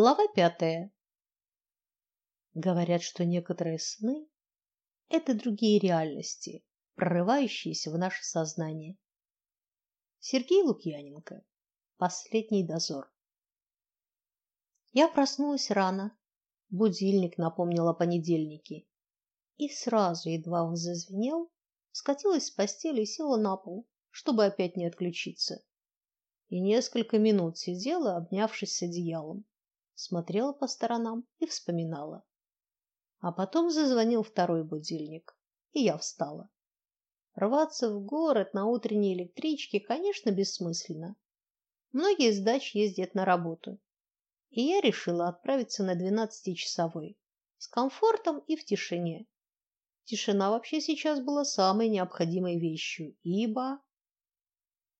Глава пятая. Говорят, что некоторые сны это другие реальности, прорывающиеся в наше сознание. Сергей Лукьяненко. Последний дозор. Я проснулась рано. Будильник напомнил о понедельнике. И сразу, едва он зазвенел, скатилась с постели и села на пол, чтобы опять не отключиться. И несколько минут сидела, обнявшись с одеялом смотрела по сторонам и вспоминала. А потом зазвонил второй будильник, и я встала. Рваться в город на утренней электричке, конечно, бессмысленно. Многие с дач ездят на работу. И я решила отправиться на двенадцатичасовой с комфортом и в тишине. Тишина вообще сейчас была самой необходимой вещью, ибо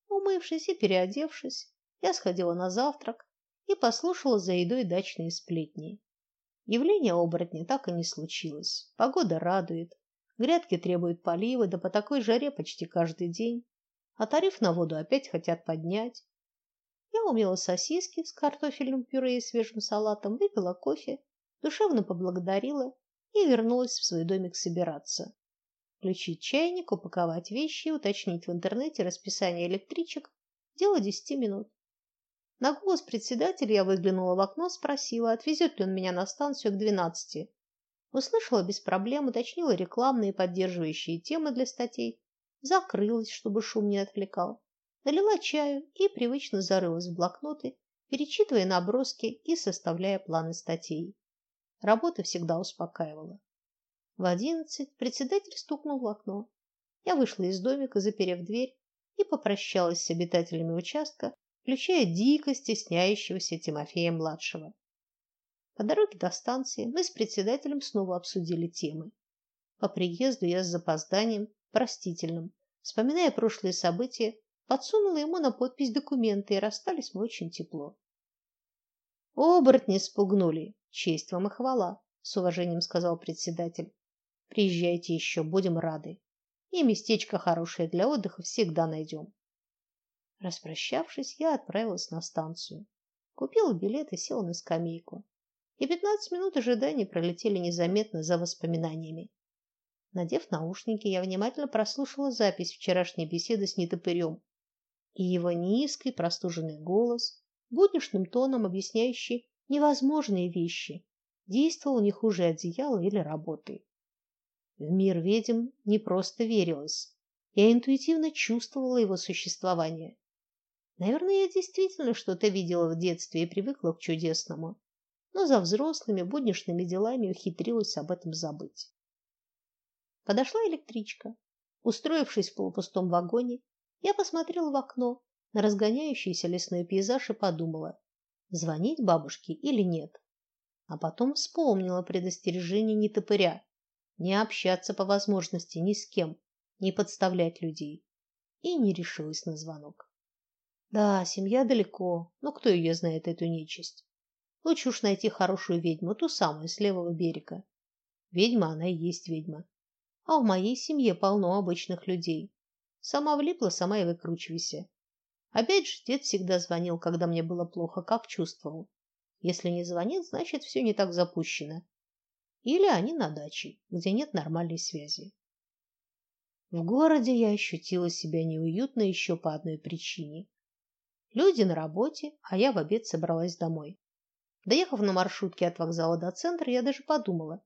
умывшись и переодевшись, я сходила на завтрак, и послушала за едой дачные сплетни. Явление оборотня так и не случилось. Погода радует. Грядки требуют полива, да по такой жаре почти каждый день. А тариф на воду опять хотят поднять. Я умела сосиски с картофельным пюре и свежим салатом, выпила кофе, душевно поблагодарила и вернулась в свой домик собираться. Включить чайник, упаковать вещи, уточнить в интернете расписание электричек дело десяти минут. На голос председателя я выглянула в окно, спросила, отвезет ли он меня на станцию к двенадцати. Услышала без проблем, уточнила рекламные и поддерживающие темы для статей, закрылась, чтобы шум не отвлекал, налила чаю и привычно зарылась в блокноты, перечитывая наброски и составляя планы статей. Работа всегда успокаивала. В одиннадцать председатель стукнул в окно. Я вышла из домика, заперев дверь, и попрощалась с обитателями участка, включая дико стесняющегося Тимофея младшего. По дороге до станции мы с председателем снова обсудили темы. По приезду я с запозданием, простительным, вспоминая прошлые события, подсунула ему на подпись документы, и расстались мы очень тепло. Оборотни спугнули. Честь вам и хвала, с уважением сказал председатель. Приезжайте еще, будем рады. И местечко хорошее для отдыха всегда найдем. Распрощавшись, я отправилась на станцию. Купила билет и села на скамейку. И пятнадцать минут ожидания пролетели незаметно за воспоминаниями. Надев наушники, я внимательно прослушала запись вчерашней беседы с Нетопырем. И его низкий, простуженный голос, будничным тоном объясняющий невозможные вещи, действовал не хуже одеяла или работы. В мир ведьм не просто верилось. Я интуитивно чувствовала его существование. Наверное, я действительно что-то видела в детстве и привыкла к чудесному, но за взрослыми будничными делами ухитрилась об этом забыть. Подошла электричка. Устроившись в полупустом вагоне, я посмотрела в окно на разгоняющийся лесной пейзаж и подумала: звонить бабушке или нет. А потом вспомнила предостережение нетопыря: не общаться по возможности ни с кем, не подставлять людей, и не решилась на звонок. Да, семья далеко, но кто ее знает эту нечисть? Лучше уж найти хорошую ведьму, ту самую с левого берега. Ведьма она и есть ведьма. А в моей семье полно обычных людей. Сама влипла, сама и выкручивайся. Опять же, дед всегда звонил, когда мне было плохо, как чувствовал. Если не звонит, значит, все не так запущено. Или они на даче, где нет нормальной связи. В городе я ощутила себя неуютно еще по одной причине. Люди на работе, а я в обед собралась домой. Доехав на маршрутке от вокзала до центра, я даже подумала,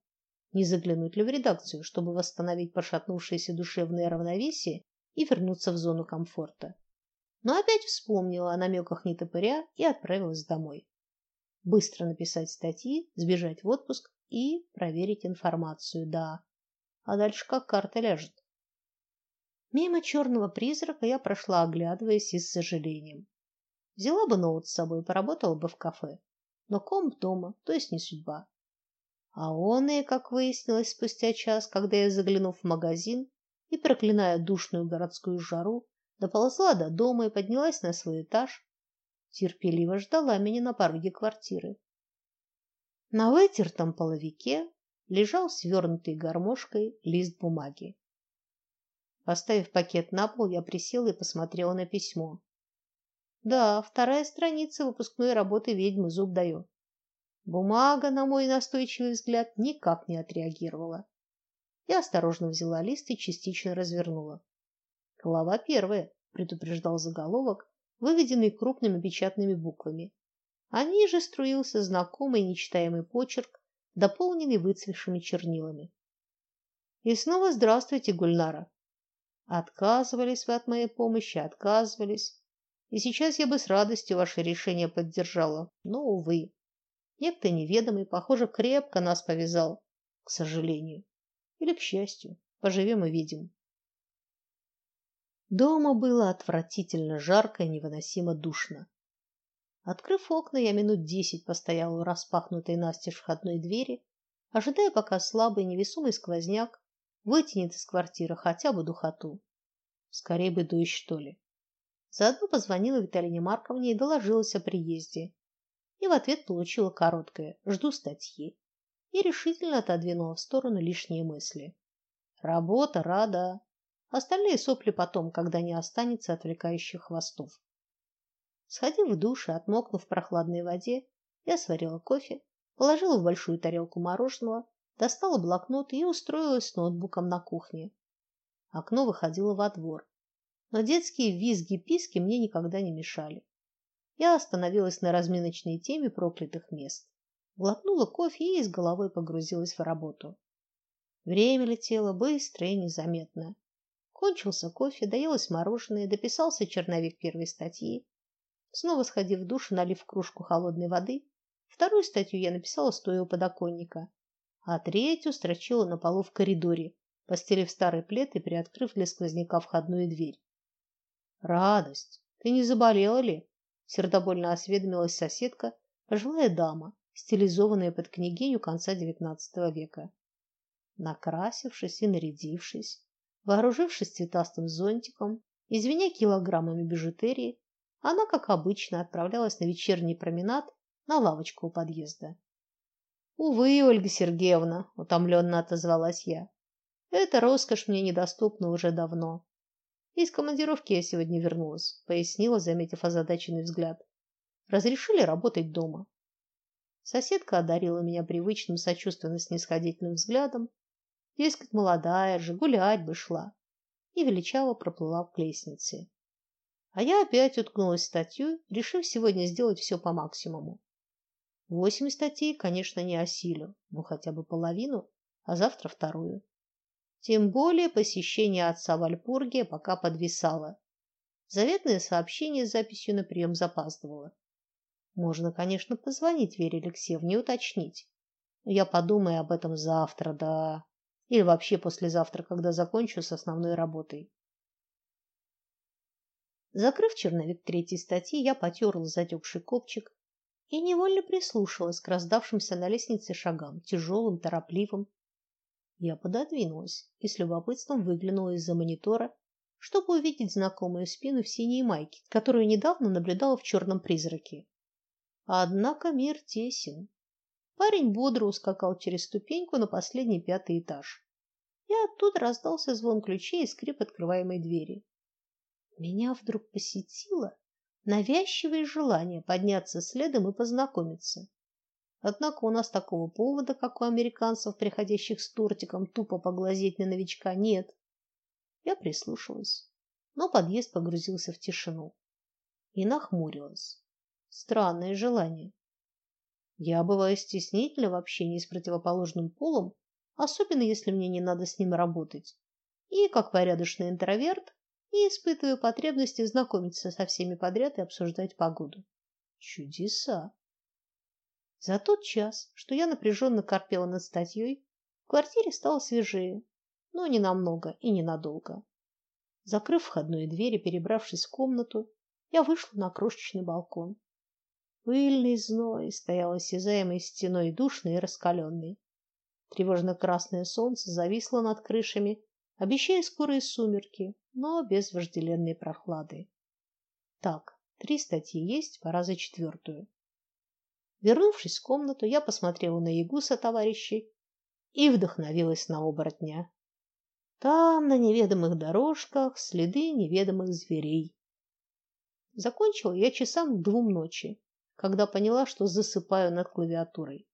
не заглянуть ли в редакцию, чтобы восстановить пошатнувшееся душевное равновесие и вернуться в зону комфорта. Но опять вспомнила о намеках нетопыря и отправилась домой. Быстро написать статьи, сбежать в отпуск и проверить информацию. Да. А дальше как карта ляжет. Мимо черного призрака я прошла, оглядываясь и с сожалением. Взяла бы ноут с собой, поработала бы в кафе. Но комп дома, то есть не судьба. А он и, как выяснилось спустя час, когда я, заглянув в магазин и проклиная душную городскую жару, доползла до дома и поднялась на свой этаж, терпеливо ждала меня на пороге квартиры. На вытертом половике лежал свернутый гармошкой лист бумаги. Поставив пакет на пол, я присела и посмотрела на письмо. Да, вторая страница выпускной работы ведьмы зуб даю. Бумага, на мой настойчивый взгляд, никак не отреагировала. Я осторожно взяла лист и частично развернула. Глава первая, предупреждал заголовок, выведенный крупными печатными буквами. А ниже струился знакомый нечитаемый почерк, дополненный выцветшими чернилами. И снова здравствуйте, Гульнара. Отказывались вы от моей помощи, отказывались. И сейчас я бы с радостью ваше решение поддержала, но увы. Некто неведомый, похоже, крепко нас повязал, к сожалению, или к счастью. Поживем и видим. Дома было отвратительно жарко и невыносимо душно. Открыв окна, я минут десять постояла у распахнутой настежь входной двери, ожидая, пока слабый невесомый сквозняк вытянет из квартиры хотя бы духоту. Скорее бы дождь, что ли. Заодно позвонила Виталине Марковне и доложилась о приезде. И в ответ получила короткое: "Жду статьи". И решительно отодвинула в сторону лишние мысли. Работа рада. Остальные сопли потом, когда не останется отвлекающих хвостов. Сходив в душ и отмокнув в прохладной воде, я сварила кофе, положила в большую тарелку мороженого достала блокнот и устроилась с ноутбуком на кухне. Окно выходило во двор, но детские визги-писки мне никогда не мешали. Я остановилась на разминочной теме проклятых мест, глотнула кофе и с головой погрузилась в работу. Время летело быстро и незаметно. Кончился кофе, доелось мороженое, дописался черновик первой статьи. Снова сходив в душ и налив кружку холодной воды, вторую статью я написала стоя у подоконника а третью строчила на полу в коридоре, постелив старый плед и приоткрыв для сквозняка входную дверь. Радость, ты не заболела ли? сердобольно осведомилась соседка, пожилая дама, стилизованная под княгиню конца XIX века. Накрасившись и нарядившись, вооружившись цветастым зонтиком и звеня килограммами бижутерии, она, как обычно, отправлялась на вечерний променад на лавочку у подъезда. Увы, Ольга Сергеевна, утомленно отозвалась я. Эта роскошь мне недоступна уже давно. Из командировки я сегодня вернулась, пояснила, заметив озадаченный взгляд. Разрешили работать дома. Соседка одарила меня привычным сочувственно-снисходительным взглядом, дескать, молодая же, гулять бы шла, и величаво проплыла к лестнице. А я опять уткнулась статью, решив сегодня сделать все по максимуму. Восемь статей, конечно, не осилю, но хотя бы половину, а завтра вторую. Тем более посещение отца в Альпурге пока подвисало. Заветное сообщение с записью на прием запаздывало. Можно, конечно, позвонить Вере Алексеевне и уточнить. Я подумаю об этом завтра, да, или вообще послезавтра, когда закончу с основной работой. Закрыв черновик третьей статьи, я потерла затекший копчик и невольно прислушалась к раздавшимся на лестнице шагам, тяжелым, торопливым. Я пододвинулась и с любопытством выглянула из-за монитора, чтобы увидеть знакомую спину в синей майке, которую недавно наблюдала в черном призраке. Однако мир тесен. Парень бодро ускакал через ступеньку на последний пятый этаж. И оттуда раздался звон ключей и скрип открываемой двери. Меня вдруг посетило навязчивое желание подняться следом и познакомиться. Однако у нас такого повода, как у американцев, приходящих с тортиком, тупо поглазеть на новичка, нет. Я прислушалась, но подъезд погрузился в тишину и нахмурилась. Странное желание. Я бываю стеснительна в общении с противоположным полом, особенно если мне не надо с ним работать. И как порядочный интроверт и испытываю потребность знакомиться со всеми подряд и обсуждать погоду. Чудеса. За тот час, что я напряженно корпела над статьей, в квартире стало свежее, но не намного и ненадолго. Закрыв входную дверь и перебравшись в комнату, я вышла на крошечный балкон. Пыльный зной стоял осязаемой стеной душный и раскаленный. Тревожно-красное солнце зависло над крышами, обещая скорые сумерки, но без вожделенной прохлады. Так, три статьи есть, пора за четвертую. Вернувшись в комнату, я посмотрела на Ягуса товарищей и вдохновилась на оборотня. Там на неведомых дорожках следы неведомых зверей. Закончила я часам к двум ночи, когда поняла, что засыпаю над клавиатурой.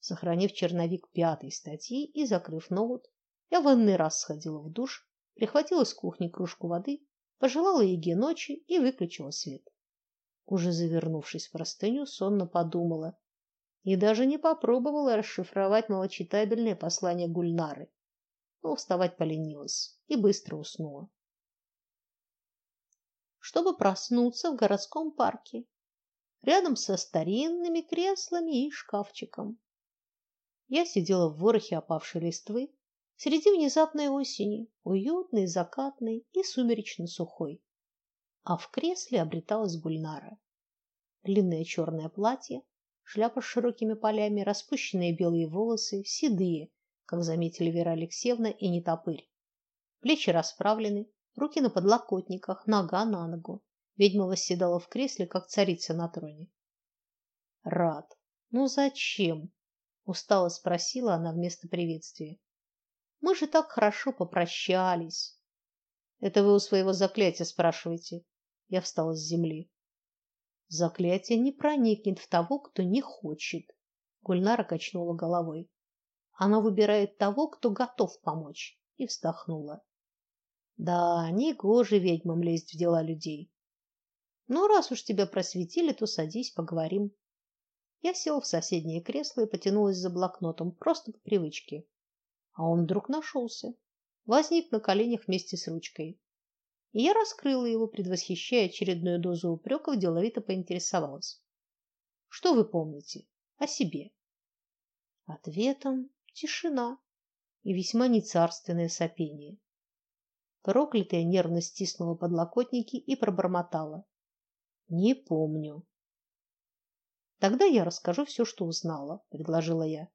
Сохранив черновик пятой статьи и закрыв ноут, я в ванный раз сходила в душ, прихватила с кухни кружку воды, пожелала Еге ночи и выключила свет. Уже завернувшись в простыню, сонно подумала и даже не попробовала расшифровать малочитабельное послание Гульнары. Но вставать поленилась и быстро уснула. Чтобы проснуться в городском парке, рядом со старинными креслами и шкафчиком. Я сидела в ворохе опавшей листвы среди внезапной осени, уютной, закатной и сумеречно сухой. А в кресле обреталась Гульнара. Длинное черное платье, шляпа с широкими полями, распущенные белые волосы, седые, как заметили Вера Алексеевна и Нетопырь. Плечи расправлены, руки на подлокотниках, нога на ногу. Ведьма восседала в кресле, как царица на троне. Рад. Ну зачем? устало спросила она вместо приветствия. Мы же так хорошо попрощались. Это вы у своего заклятия спрашиваете? Я встала с земли. Заклятие не проникнет в того, кто не хочет. Гульнара качнула головой. Оно выбирает того, кто готов помочь, и вздохнула. Да, не гоже ведьмам лезть в дела людей. Ну раз уж тебя просветили, то садись, поговорим. Я села в соседнее кресло и потянулась за блокнотом, просто по привычке. А он вдруг нашелся, возник на коленях вместе с ручкой. И я раскрыла его, предвосхищая очередную дозу упреков, деловито поинтересовалась: "Что вы помните о себе?" Ответом тишина и весьма нецарственное сопение. Проклятая нервно стиснула подлокотники и пробормотала: "Не помню". Тогда я расскажу все, что узнала, предложила я.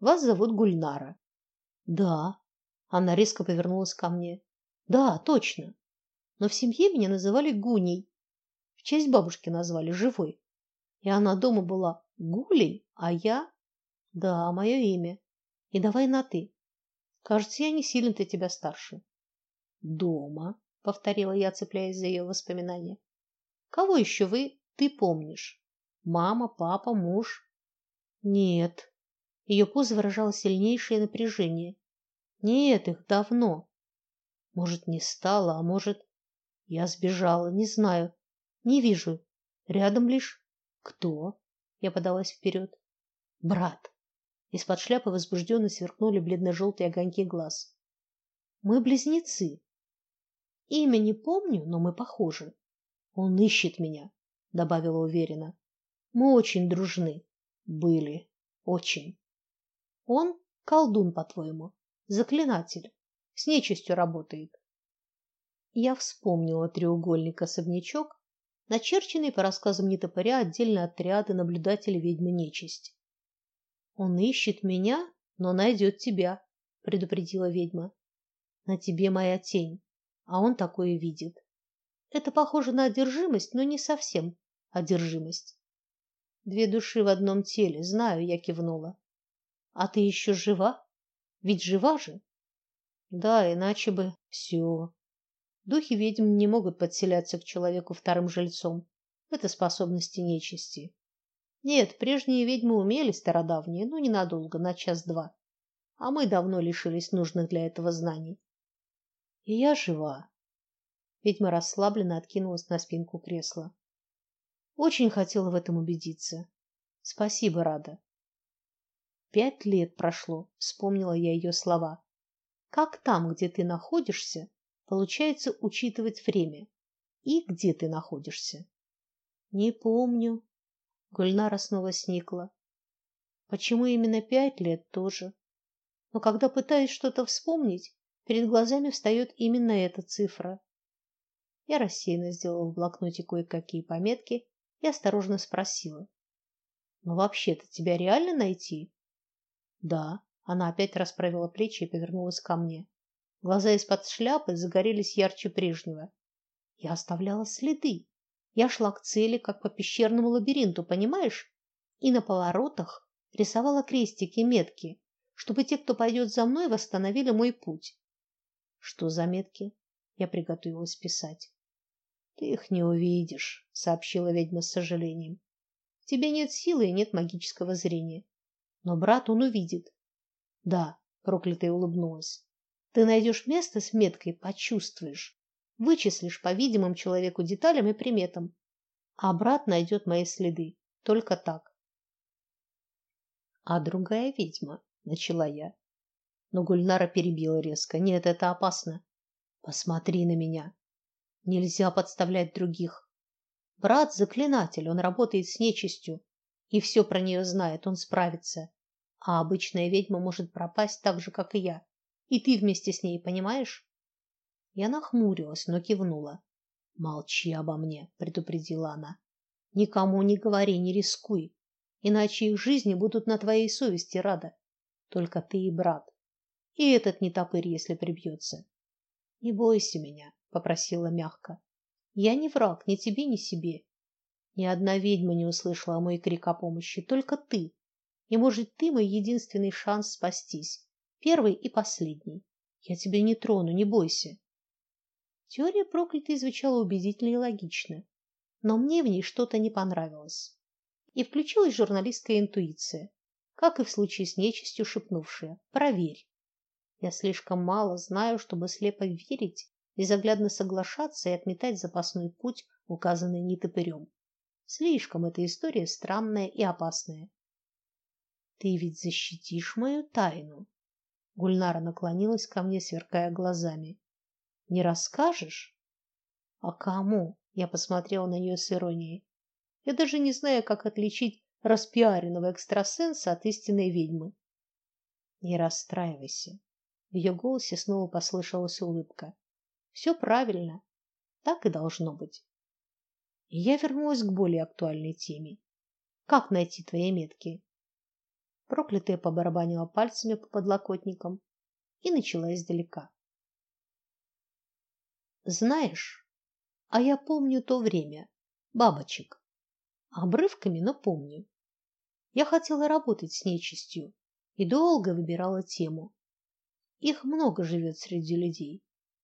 Вас зовут Гульнара. Да. Она резко повернулась ко мне. Да, точно. Но в семье меня называли Гуней. В честь бабушки назвали живой. И она дома была Гулей, а я Да, мое имя. И давай на ты. Кажется, я не сильно-то тебя старше. Дома, повторила я, цепляясь за ее воспоминания. Кого еще вы ты помнишь? Мама, папа, муж? Нет. Ее поза выражала сильнейшее напряжение. Нет, их давно. Может, не стало, а может, я сбежала, не знаю. Не вижу. Рядом лишь кто? Я подалась вперед. Брат. Из-под шляпы возбужденно сверкнули бледно-желтые огоньки глаз. Мы близнецы. Имя не помню, но мы похожи. Он ищет меня, добавила уверенно. Мы очень дружны. Были. Очень. Он колдун, по-твоему, заклинатель. С нечистью работает. Я вспомнила треугольник-особнячок, начерченный по рассказам Нетопыря отдельно отряды наблюдателей ведьмы нечисть. Он ищет меня, но найдет тебя, предупредила ведьма. На тебе моя тень, а он такое видит. Это похоже на одержимость, но не совсем одержимость. Две души в одном теле, знаю, я кивнула. А ты еще жива? Ведь жива же? Да, иначе бы все. Духи ведьм не могут подселяться к человеку вторым жильцом. Это способности нечисти. Нет, прежние ведьмы умели стародавние, но ненадолго, на час-два. А мы давно лишились нужных для этого знаний. И я жива. Ведьма расслабленно откинулась на спинку кресла. Очень хотела в этом убедиться. Спасибо, Рада. Пять лет прошло, вспомнила я ее слова. Как там, где ты находишься, получается учитывать время? И где ты находишься? Не помню. Гульнара снова сникла. Почему именно пять лет тоже? Но когда пытаюсь что-то вспомнить, перед глазами встает именно эта цифра. Я рассеянно сделала в блокноте кое-какие пометки и осторожно спросила: "Но вообще-то тебя реально найти?" "Да". Она опять расправила плечи и повернулась ко мне. Глаза из-под шляпы загорелись ярче прежнего. Я оставляла следы. Я шла к цели, как по пещерному лабиринту, понимаешь? И на поворотах рисовала крестики, метки, чтобы те, кто пойдет за мной, восстановили мой путь. Что за метки? Я приготовилась писать. Ты их не увидишь, сообщила ведьма с сожалением. тебе нет силы и нет магического зрения. Но брат он увидит. Да, проклятая улыбнулась. Ты найдешь место с меткой, почувствуешь, вычислишь по видимым человеку деталям и приметам. А брат найдет мои следы. Только так. А другая ведьма, начала я. Но Гульнара перебила резко: "Нет, это опасно. Посмотри на меня. Нельзя подставлять других. Брат заклинатель, он работает с нечистью и все про нее знает, он справится. А обычная ведьма может пропасть так же, как и я. И ты вместе с ней, понимаешь? Я нахмурилась, но кивнула. Молчи обо мне, предупредила она. Никому не говори, не рискуй, иначе их жизни будут на твоей совести рада. Только ты и брат. И этот не топырь, если прибьется. Не бойся меня, попросила мягко. Я не враг ни тебе, ни себе. Ни одна ведьма не услышала мой крик о помощи, только ты. И, может, ты мой единственный шанс спастись, первый и последний. Я тебя не трону, не бойся. Теория проклятой звучала убедительно и логично, но мне в ней что-то не понравилось. И включилась журналистская интуиция, как и в случае с нечистью шепнувшая: "Проверь". Я слишком мало знаю, чтобы слепо верить, безоглядно соглашаться и отметать запасной путь, указанный нетопырем. Слишком эта история странная и опасная. Ты ведь защитишь мою тайну. Гульнара наклонилась ко мне, сверкая глазами. Не расскажешь? А кому? Я посмотрела на нее с иронией. Я даже не знаю, как отличить распиаренного экстрасенса от истинной ведьмы. Не расстраивайся. В ее голосе снова послышалась улыбка. Все правильно. Так и должно быть. И я вернулась к более актуальной теме. Как найти твои метки? Проклятая побарабанила пальцами по подлокотникам и начала издалека. Знаешь, а я помню то время, бабочек. Обрывками, но помню. Я хотела работать с нечистью и долго выбирала тему. Их много живет среди людей,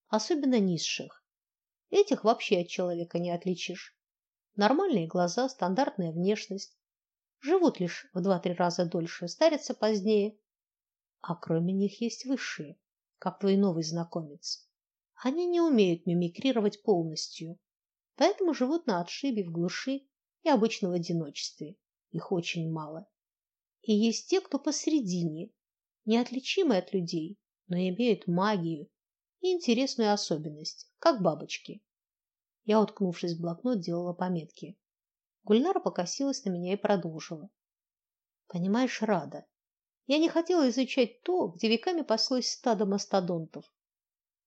особенно низших. Этих вообще от человека не отличишь. Нормальные глаза, стандартная внешность. Живут лишь в два-три раза дольше, старятся позднее. А кроме них есть высшие, как твой новый знакомец. Они не умеют мимикрировать полностью, поэтому живут на отшибе в глуши и обычно в одиночестве. Их очень мало. И есть те, кто посредине, неотличимы от людей, но имеют магию и интересную особенность, как бабочки. Я, уткнувшись в блокнот, делала пометки. Гульнара покосилась на меня и продолжила. Понимаешь, Рада, я не хотела изучать то, где веками паслось стадо мастодонтов.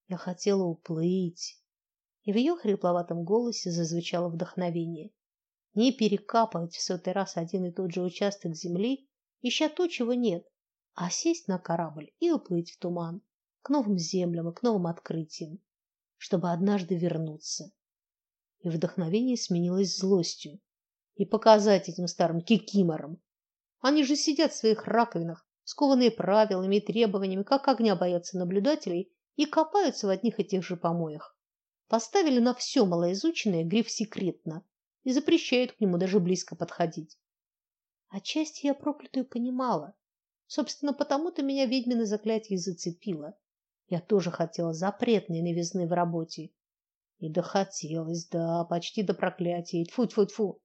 Я хотела уплыть. И в ее хрипловатом голосе зазвучало вдохновение. Не перекапывать в сотый раз один и тот же участок земли, ища то, чего нет, а сесть на корабль и уплыть в туман, к новым землям и к новым открытиям, чтобы однажды вернуться. И вдохновение сменилось злостью. И показать этим старым кикиморам. Они же сидят в своих раковинах, скованные правилами и требованиями, как огня боятся наблюдателей и копаются в одних и тех же помоях. Поставили на все малоизученное гриф секретно и запрещают к нему даже близко подходить. Отчасти я проклятую понимала. Собственно, потому-то меня ведьмино заклятие зацепило. Я тоже хотела запретной новизны в работе. И дохотелось, да, почти до проклятия. Тьфу-тьфу-тьфу.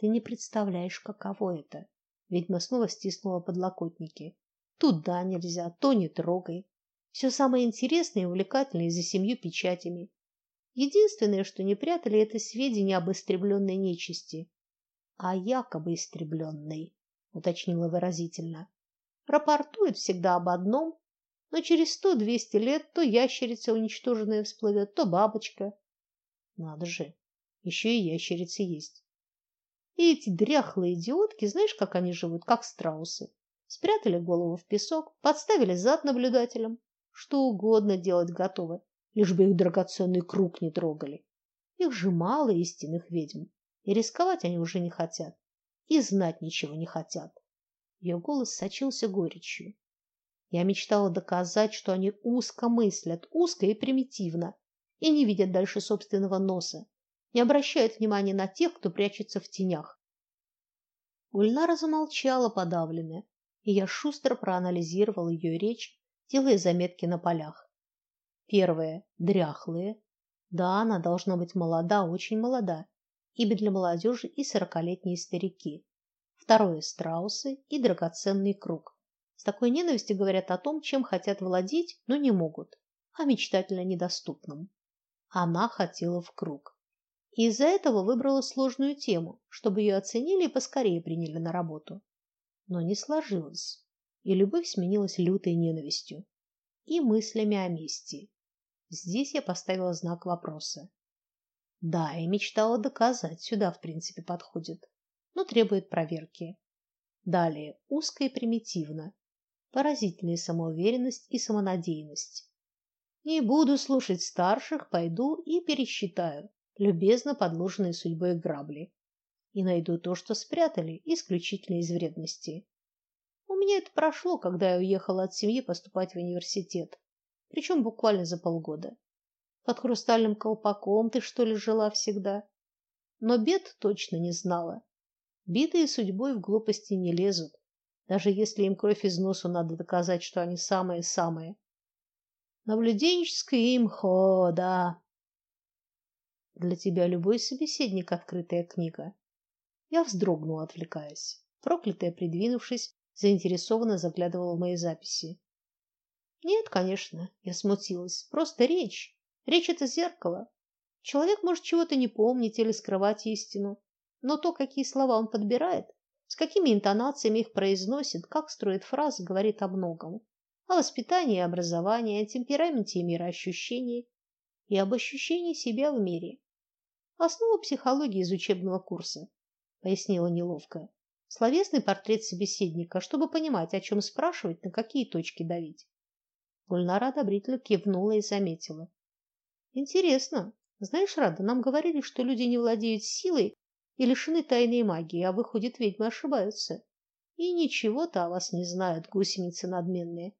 Ты не представляешь, каково это. Ведьма снова стиснула подлокотники. Тут да нельзя, то не трогай. Все самое интересное и увлекательное за семью печатями. Единственное, что не прятали, это сведения об истребленной нечисти. А якобы истребленной, уточнила выразительно. Рапортует всегда об одном, но через сто-двести лет то ящерица уничтоженная всплывет, то бабочка. Надо же, еще и ящерицы есть. И эти дряхлые идиотки, знаешь, как они живут, как страусы. Спрятали голову в песок, подставили зад наблюдателям, что угодно делать готовы, лишь бы их драгоценный круг не трогали. Их же мало истинных ведьм, и рисковать они уже не хотят, и знать ничего не хотят. Ее голос сочился горечью. Я мечтала доказать, что они узко мыслят, узко и примитивно, и не видят дальше собственного носа, не обращают внимания на тех, кто прячется в тенях. Гульнара замолчала подавленная, и я шустро проанализировал ее речь, делая заметки на полях. Первое дряхлые. Да, она должна быть молода, очень молода, ибо для молодежи и сорокалетние старики. Второе страусы и драгоценный круг. С такой ненавистью говорят о том, чем хотят владеть, но не могут, а мечтательно недоступном. Она хотела в круг. И из-за этого выбрала сложную тему, чтобы ее оценили и поскорее приняли на работу. Но не сложилось, и любовь сменилась лютой ненавистью и мыслями о мести. Здесь я поставила знак вопроса. Да, и мечтала доказать, сюда в принципе подходит, но требует проверки. Далее, узко и примитивно. Поразительная самоуверенность и самонадеянность. Не буду слушать старших, пойду и пересчитаю любезно подложенные судьбой грабли и найду то, что спрятали исключительно из вредности. У меня это прошло, когда я уехала от семьи поступать в университет причем буквально за полгода. Под хрустальным колпаком ты что ли жила всегда? Но бед точно не знала. Битые судьбой в глупости не лезут, даже если им кровь из носу надо доказать, что они самые-самые. Наблюденческое имхо, да. Для тебя любой собеседник открытая книга. Я вздрогнула, отвлекаясь. Проклятая, придвинувшись, заинтересованно заглядывала в мои записи. Нет, конечно, я смутилась. Просто речь. Речь это зеркало. Человек может чего-то не помнить или скрывать истину, но то, какие слова он подбирает, с какими интонациями их произносит, как строит фразы, говорит о многом. О воспитании и образовании, о темпераменте и мироощущении и об ощущении себя в мире. Основа психологии из учебного курса, пояснила неловко. Словесный портрет собеседника, чтобы понимать, о чем спрашивать, на какие точки давить. Гульнара одобрительно кивнула и заметила: "Интересно. Знаешь, Рада, нам говорили, что люди не владеют силой и лишены тайной магии, а выходит, ведьмы ошибаются. И ничего-то о вас не знают, гусеницы надменные.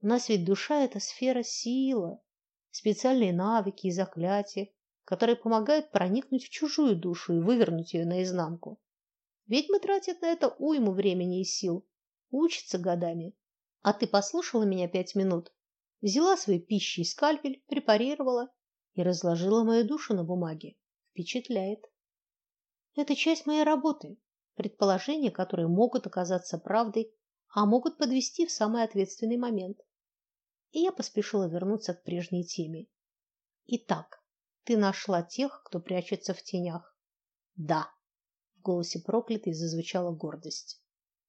У нас ведь душа это сфера сила, специальные навыки и заклятия, которые помогают проникнуть в чужую душу и вывернуть ее наизнанку. Ведьмы тратят на это уйму времени и сил, учатся годами. А ты послушала меня пять минут, взяла свой пищей скальпель, препарировала и разложила мою душу на бумаге. Впечатляет. Это часть моей работы. Предположения, которые могут оказаться правдой, а могут подвести в самый ответственный момент. И я поспешила вернуться к прежней теме. Итак, ты нашла тех, кто прячется в тенях? Да. В голосе проклятой зазвучала гордость.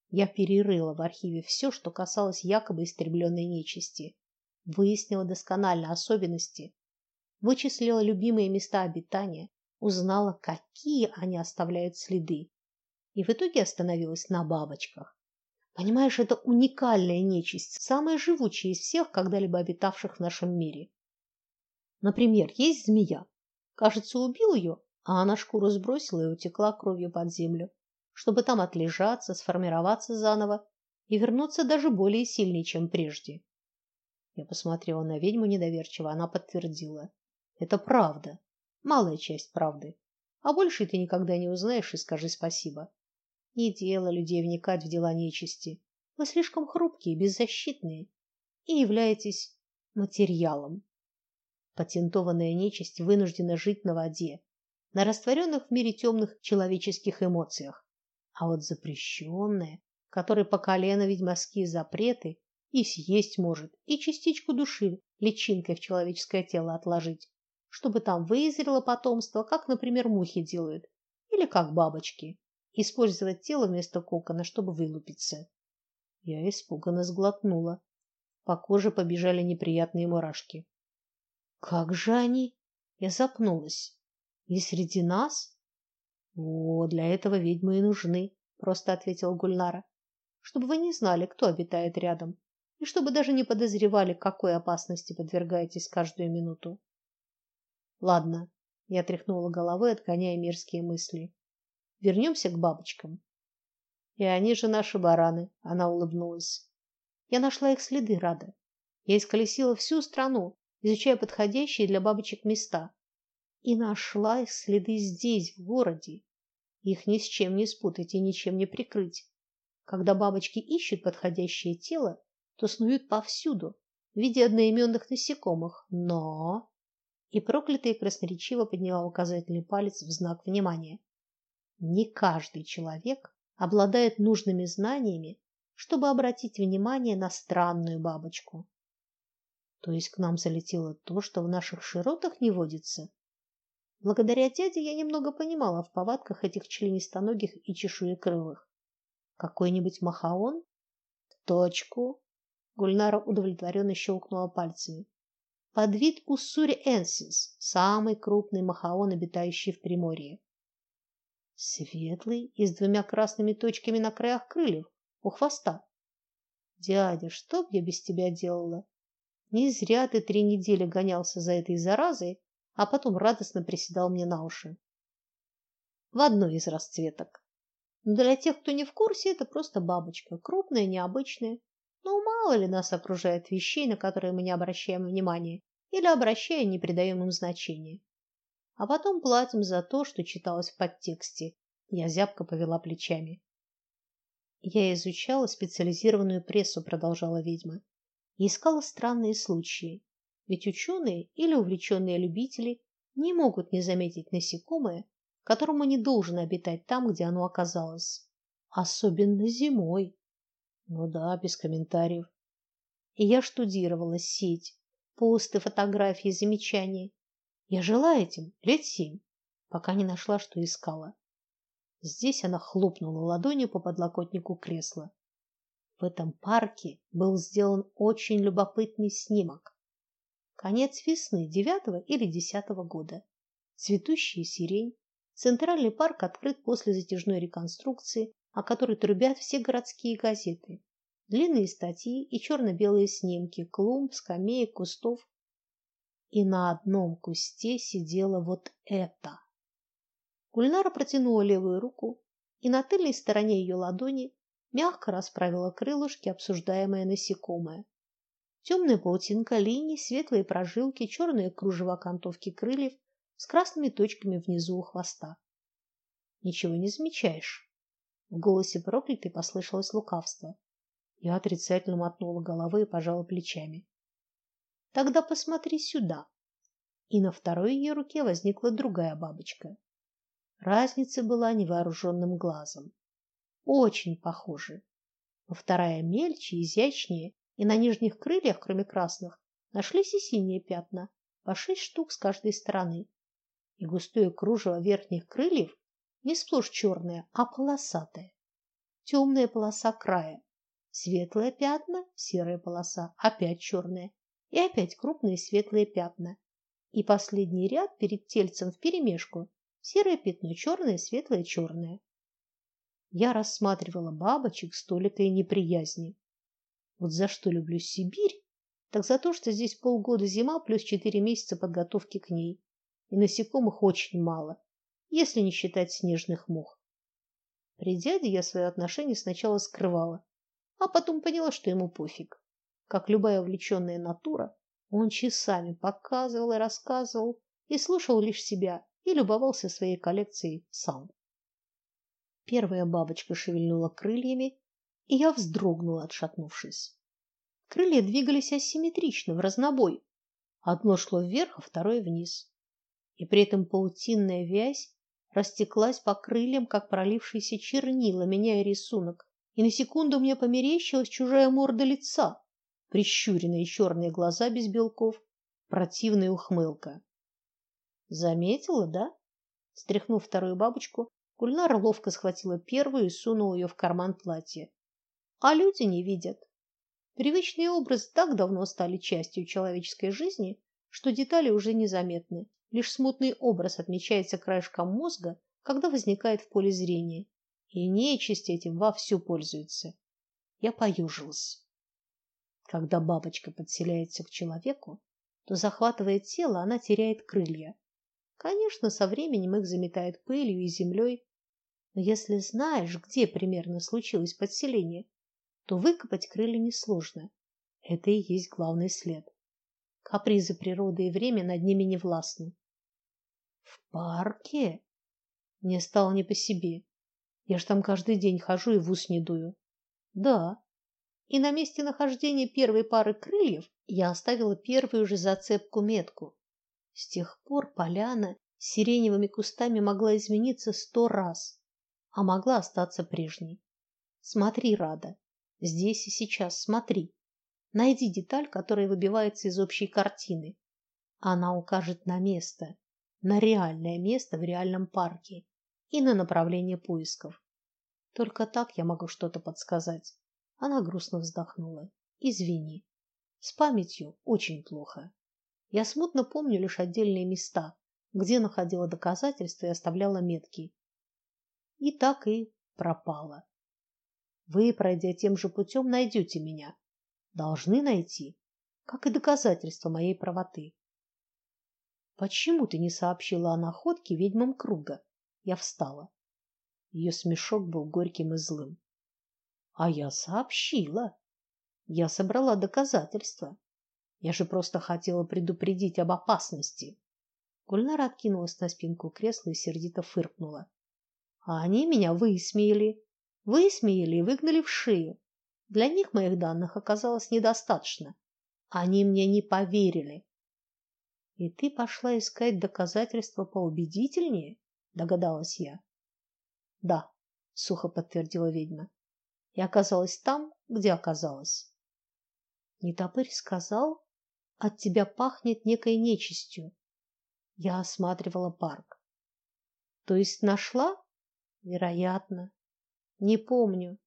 Я перерыла в архиве все, что касалось якобы истребленной нечисти, выяснила досконально особенности, вычислила любимые места обитания, узнала, какие они оставляют следы, и в итоге остановилась на бабочках. Понимаешь, это уникальная нечисть, самая живучая из всех когда-либо обитавших в нашем мире. Например, есть змея. Кажется, убил ее, а она шкуру сбросила и утекла кровью под землю чтобы там отлежаться, сформироваться заново и вернуться даже более сильной, чем прежде. Я посмотрела на ведьму недоверчиво, она подтвердила: "Это правда, малая часть правды. А больше ты никогда не узнаешь и скажи спасибо. Не дело людей вникать в дела нечисти. Вы слишком хрупкие, беззащитные и являетесь материалом. Патентованная нечисть вынуждена жить на воде, на растворенных в мире темных человеческих эмоциях. А вот запрещенное, которое по колено ведьмовские запреты и съесть может, и частичку души личинкой в человеческое тело отложить, чтобы там вызрело потомство, как, например, мухи делают, или как бабочки, использовать тело вместо кокона, чтобы вылупиться. Я испуганно сглотнула. По коже побежали неприятные мурашки. Как же они? Я запнулась. И среди нас "О, для этого ведьмы и нужны", просто ответил Гульнара. "Чтобы вы не знали, кто обитает рядом, и чтобы даже не подозревали, какой опасности подвергаетесь каждую минуту". Ладно, я тряхнула головой, отгоняя мерзкие мысли. Вернемся к бабочкам. И они же наши бараны, она улыбнулась. Я нашла их следы, Рада. Я исколесила всю страну, изучая подходящие для бабочек места и нашла их следы здесь, в городе. Их ни с чем не спутать и ничем не прикрыть. Когда бабочки ищут подходящее тело, то снуют повсюду в виде одноименных насекомых, но и проклятая красноречиво подняла указательный палец в знак внимания. Не каждый человек обладает нужными знаниями, чтобы обратить внимание на странную бабочку. То есть к нам залетело то, что в наших широтах не водится. Благодаря дяде я немного понимала в повадках этих членистоногих и чешуекрылых. Какой-нибудь махаон? точку. Гульнара удовлетворенно щелкнула пальцами. Подвид Уссури энсис, самый крупный махаон, обитающий в Приморье. Светлый и с двумя красными точками на краях крыльев, у хвоста. Дядя, что б я без тебя делала? Не зря ты три недели гонялся за этой заразой, а потом радостно приседал мне на уши. В одной из расцветок. Для тех, кто не в курсе, это просто бабочка, крупная, необычная. Но мало ли нас окружает вещей, на которые мы не обращаем внимания, или обращая, не придаем им значения. А потом платим за то, что читалось в подтексте. Я зябко повела плечами. Я изучала специализированную прессу, продолжала ведьма, и искала странные случаи. Ведь ученые или увлеченные любители не могут не заметить насекомое, которому не должно обитать там, где оно оказалось, особенно зимой. Ну да, без комментариев. И я штудировала сеть, посты, фотографии, замечания. Я жила этим лет семь, пока не нашла, что искала. Здесь она хлопнула ладонью по подлокотнику кресла. В этом парке был сделан очень любопытный снимок. Конец весны девятого или десятого года. Цветущая сирень. Центральный парк открыт после затяжной реконструкции, о которой трубят все городские газеты. Длинные статьи и черно-белые снимки клумб, скамеек, кустов. И на одном кусте сидела вот эта. Гульнара протянула левую руку, и на тыльной стороне ее ладони мягко расправила крылышки обсуждаемое насекомое. Темная паутинка линий, светлые прожилки, черные кружево окантовки крыльев с красными точками внизу у хвоста. Ничего не замечаешь. В голосе проклятой послышалось лукавство. Я отрицательно мотнула головой и пожала плечами. Тогда посмотри сюда. И на второй ее руке возникла другая бабочка. Разница была невооруженным глазом. Очень похожи. Но вторая мельче, изящнее и на нижних крыльях, кроме красных, нашлись и синие пятна, по шесть штук с каждой стороны. И густое кружево верхних крыльев не сплошь черное, а полосатое. Темная полоса края, светлое пятна, серая полоса, опять черная, и опять крупные светлые пятна. И последний ряд перед тельцем вперемешку серое пятно черное, светлое черное. Я рассматривала бабочек с толикой неприязни. Вот за что люблю Сибирь, так за то, что здесь полгода зима плюс четыре месяца подготовки к ней. И насекомых очень мало, если не считать снежных мух. При дяде я свои отношения сначала скрывала, а потом поняла, что ему пофиг. Как любая увлеченная натура, он часами показывал и рассказывал и слушал лишь себя и любовался своей коллекцией сам. Первая бабочка шевельнула крыльями и я вздрогнула, отшатнувшись. Крылья двигались асимметрично, в разнобой. Одно шло вверх, а второе вниз. И при этом паутинная вязь растеклась по крыльям, как пролившиеся чернила, меняя рисунок. И на секунду мне померещилась чужая морда лица, прищуренные черные глаза без белков, противная ухмылка. Заметила, да? Стряхнув вторую бабочку, Гульнара ловко схватила первую и сунула ее в карман платья а люди не видят. Привычные образы так давно стали частью человеческой жизни, что детали уже незаметны. Лишь смутный образ отмечается краешком мозга, когда возникает в поле зрения. И нечисть этим вовсю пользуется. Я поюжилась. Когда бабочка подселяется к человеку, то захватывая тело, она теряет крылья. Конечно, со временем их заметает пылью и землей, но если знаешь, где примерно случилось подселение, то выкопать крылья несложно. Это и есть главный след. Капризы природы и время над ними не властны. В парке? Мне стало не по себе. Я ж там каждый день хожу и в ус не дую. Да. И на месте нахождения первой пары крыльев я оставила первую же зацепку-метку. С тех пор поляна с сиреневыми кустами могла измениться сто раз, а могла остаться прежней. Смотри, Рада, здесь и сейчас смотри. Найди деталь, которая выбивается из общей картины. Она укажет на место, на реальное место в реальном парке и на направление поисков. Только так я могу что-то подсказать. Она грустно вздохнула. Извини. С памятью очень плохо. Я смутно помню лишь отдельные места, где находила доказательства и оставляла метки. И так и пропала. Вы, пройдя тем же путем, найдете меня. Должны найти, как и доказательства моей правоты. Почему ты не сообщила о находке ведьмам круга? Я встала. Ее смешок был горьким и злым. А я сообщила. Я собрала доказательства. Я же просто хотела предупредить об опасности. Гульнара откинулась на спинку кресла и сердито фыркнула. А они меня высмеяли, высмеяли и выгнали в шею. Для них моих данных оказалось недостаточно. Они мне не поверили. И ты пошла искать доказательства поубедительнее, догадалась я. Да, сухо подтвердила ведьма. И оказалась там, где оказалась. Нетопырь сказал, от тебя пахнет некой нечистью. Я осматривала парк. То есть нашла? Вероятно. Не помню.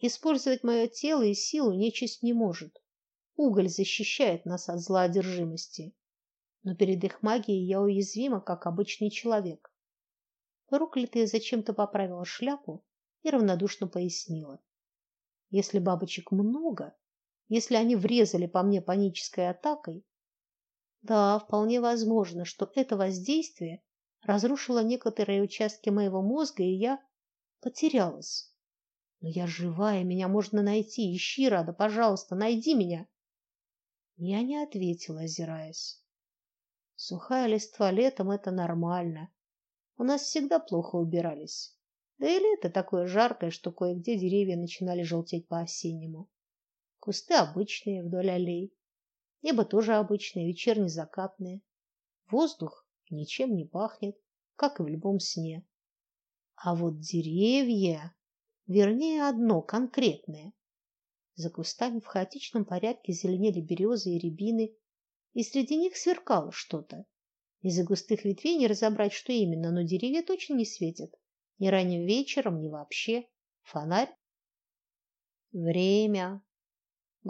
Использовать мое тело и силу нечисть не может. Уголь защищает нас от злоодержимости. Но перед их магией я уязвима, как обычный человек. Проклятая зачем-то поправила шляпу и равнодушно пояснила: если бабочек много, если они врезали по мне панической атакой, да, вполне возможно, что это воздействие разрушило некоторые участки моего мозга, и я потерялась. Но я живая, меня можно найти. Ищи, Рада, пожалуйста, найди меня. Я не ответила, озираясь. Сухая листва летом это нормально. У нас всегда плохо убирались. Да и лето такое жаркое, что кое-где деревья начинали желтеть по-осеннему. Кусты обычные вдоль аллей. Небо тоже обычное, вечерне-закатное. Воздух ничем не пахнет, как и в любом сне. А вот деревья, вернее, одно конкретное. За кустами в хаотичном порядке зеленели березы и рябины, и среди них сверкало что-то. Из-за густых ветвей не разобрать, что именно, но деревья точно не светят. Ни ранним вечером, ни вообще. Фонарь. Время.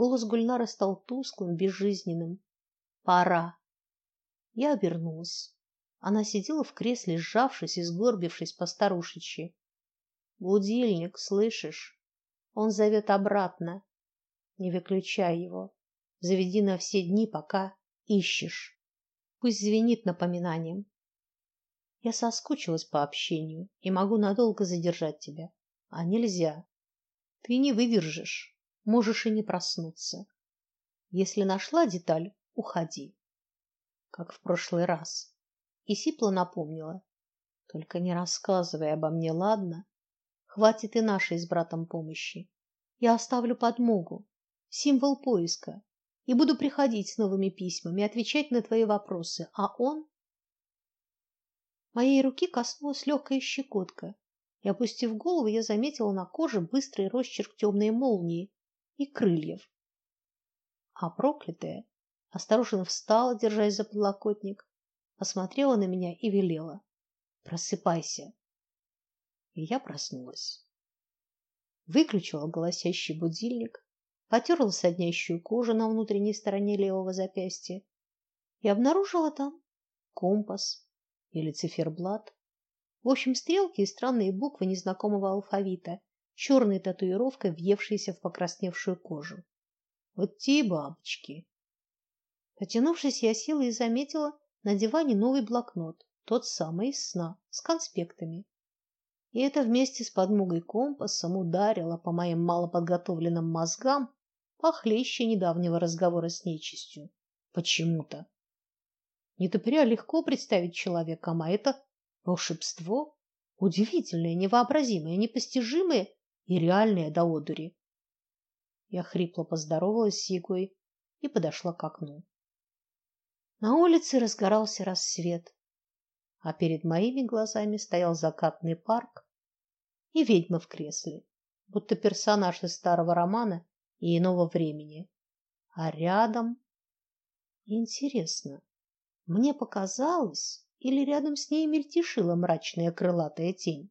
Голос Гульнара стал тусклым, безжизненным. Пора. Я обернулась. Она сидела в кресле, сжавшись и сгорбившись по-старушечьи. Будильник, слышишь? Он зовет обратно. Не выключай его. Заведи на все дни, пока ищешь. Пусть звенит напоминанием. Я соскучилась по общению и могу надолго задержать тебя, а нельзя. Ты не выдержишь, можешь и не проснуться. Если нашла деталь, уходи. Как в прошлый раз. И Сипла напомнила: только не рассказывай обо мне, ладно? Хватит и нашей с братом помощи. Я оставлю подмогу, символ поиска, и буду приходить с новыми письмами, отвечать на твои вопросы, а он Моей руки коснулась легкая щекотка, и опустив голову, я заметила на коже быстрый росчерк темной молнии и крыльев. А проклятая осторожно встала, держась за подлокотник, посмотрела на меня и велела: "Просыпайся". И я проснулась. Выключила голосящий будильник, потерла соднящую кожу на внутренней стороне левого запястья и обнаружила там компас или циферблат. В общем, стрелки и странные буквы незнакомого алфавита, черной татуировкой, въевшиеся в покрасневшую кожу. Вот те бабочки. Потянувшись, я села и заметила на диване новый блокнот, тот самый из сна, с конспектами. И это вместе с подмогой компасом ударило по моим малоподготовленным мозгам похлеще недавнего разговора с нечистью. Почему-то. Не Нетопыря легко представить человеком, а это волшебство, Удивительное, невообразимое, непостижимое и реальное до одури. Я хрипло поздоровалась с Егой и подошла к окну. На улице разгорался рассвет, а перед моими глазами стоял закатный парк и ведьма в кресле, будто персонаж из старого романа и иного времени. А рядом интересно, мне показалось, или рядом с ней мельтешила мрачная крылатая тень.